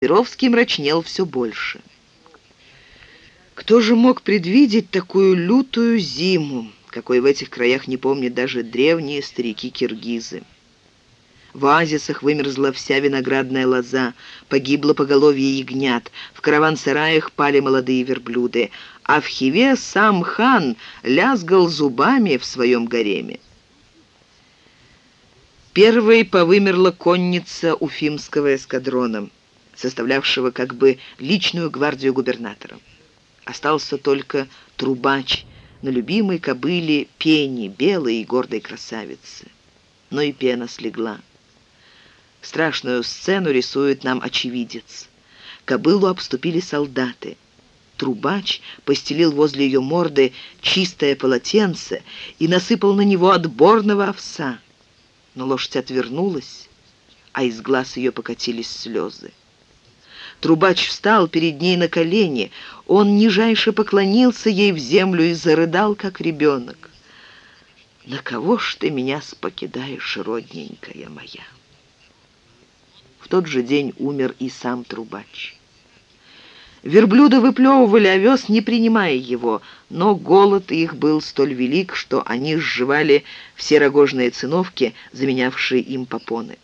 Перовский мрачнел все больше. Кто же мог предвидеть такую лютую зиму, какой в этих краях не помнят даже древние старики-киргизы? В оазисах вымерзла вся виноградная лоза, погибло поголовье ягнят, в караван-сараях пали молодые верблюды, а в Хиве сам хан лязгал зубами в своем гареме. Первой повымерла конница Уфимского эскадрона, составлявшего как бы личную гвардию губернатора. Остался только трубач на любимой кобыле Пени, белой и гордой красавицы. Но и пена слегла. Страшную сцену рисует нам очевидец. Кобылу обступили солдаты. Трубач постелил возле ее морды чистое полотенце и насыпал на него отборного овса. Но лошадь отвернулась, а из глаз ее покатились слезы. Трубач встал перед ней на колени. Он нижайше поклонился ей в землю и зарыдал, как ребенок. «На кого ж ты меня спокидаешь, родненькая моя?» В тот же день умер и сам трубач. Верблюды выплевывали овес, не принимая его, но голод их был столь велик, что они сживали все рогожные циновки, заменявшие им попоны.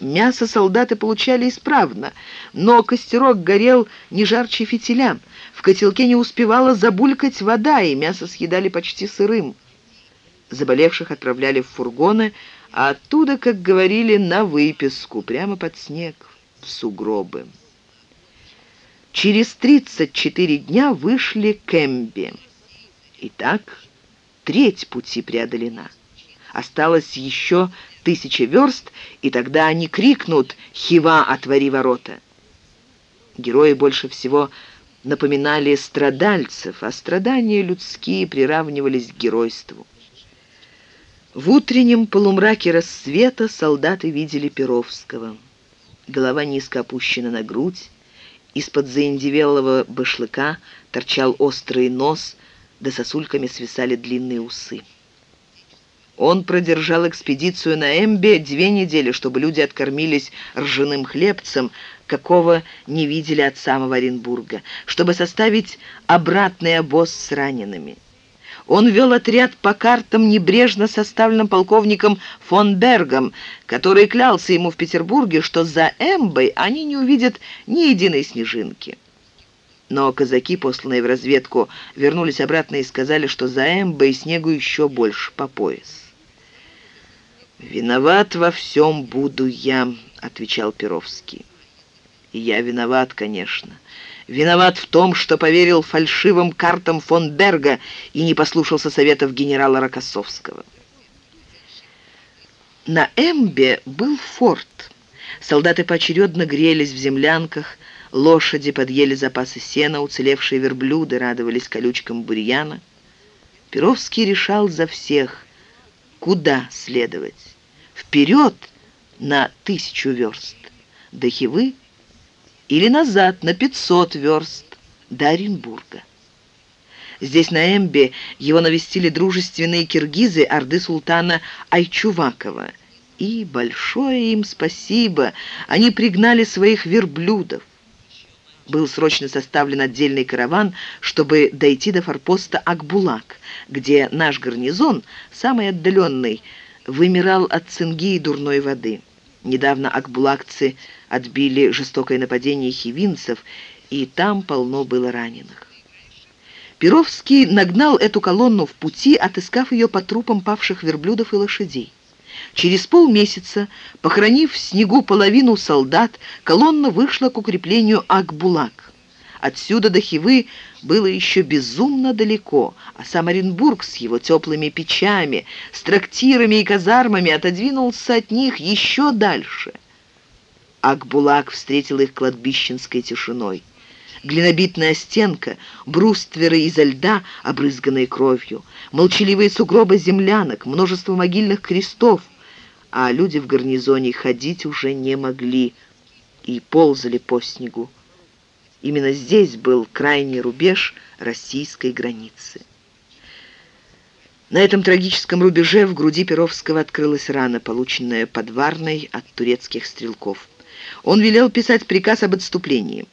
Мясо солдаты получали исправно, но костерок горел не жарче фитиля. В котелке не успевала забулькать вода, и мясо съедали почти сырым. Заболевших отправляли в фургоны, а оттуда, как говорили, на выписку, прямо под снег, в сугробы. Через 34 дня вышли к Эмби. Итак, треть пути преодолена. Осталось еще тысячи верст, и тогда они крикнут «Хива, отвори ворота!». Герои больше всего напоминали страдальцев, а страдания людские приравнивались к геройству. В утреннем полумраке рассвета солдаты видели Перовского. Голова низко опущена на грудь, из-под заиндевелого башлыка торчал острый нос, да сосульками свисали длинные усы. Он продержал экспедицию на Эмбе две недели, чтобы люди откормились ржаным хлебцем, какого не видели от самого Оренбурга, чтобы составить обратный обоз с ранеными. Он вел отряд по картам, небрежно составленным полковником фон Бергом, который клялся ему в Петербурге, что за Эмбой они не увидят ни единой снежинки. Но казаки, посланные в разведку, вернулись обратно и сказали, что за Эмбой снегу еще больше по пояс. «Виноват во всем буду я», — отвечал Перовский. «И я виноват, конечно. Виноват в том, что поверил фальшивым картам фон Берга и не послушался советов генерала Рокоссовского». На Эмбе был форт. Солдаты поочередно грелись в землянках, лошади подъели запасы сена, уцелевшие верблюды радовались колючкам бурьяна. Перовский решал за всех, куда следовать вперед на тысячу верст до Хивы или назад на 500 верст до Оренбурга. Здесь, на Эмбе, его навестили дружественные киргизы орды султана Айчувакова. И большое им спасибо, они пригнали своих верблюдов. Был срочно составлен отдельный караван, чтобы дойти до форпоста Акбулак, где наш гарнизон, самый отдаленный, вымирал от цинги и дурной воды. Недавно акбулакцы отбили жестокое нападение хивинцев, и там полно было раненых. Перовский нагнал эту колонну в пути, отыскав ее по трупам павших верблюдов и лошадей. Через полмесяца, похоронив в снегу половину солдат, колонна вышла к укреплению Акбулак. Отсюда до Хивы было еще безумно далеко, а сам Оренбург с его теплыми печами, с трактирами и казармами отодвинулся от них еще дальше. Акбулак встретил их кладбищенской тишиной. Глинобитная стенка, брустверы изо льда, обрызганные кровью, молчаливые сугробы землянок, множество могильных крестов, а люди в гарнизоне ходить уже не могли и ползали по снегу. Именно здесь был крайний рубеж российской границы. На этом трагическом рубеже в груди Перовского открылась рана, полученная подварной от турецких стрелков. Он велел писать приказ об отступлении.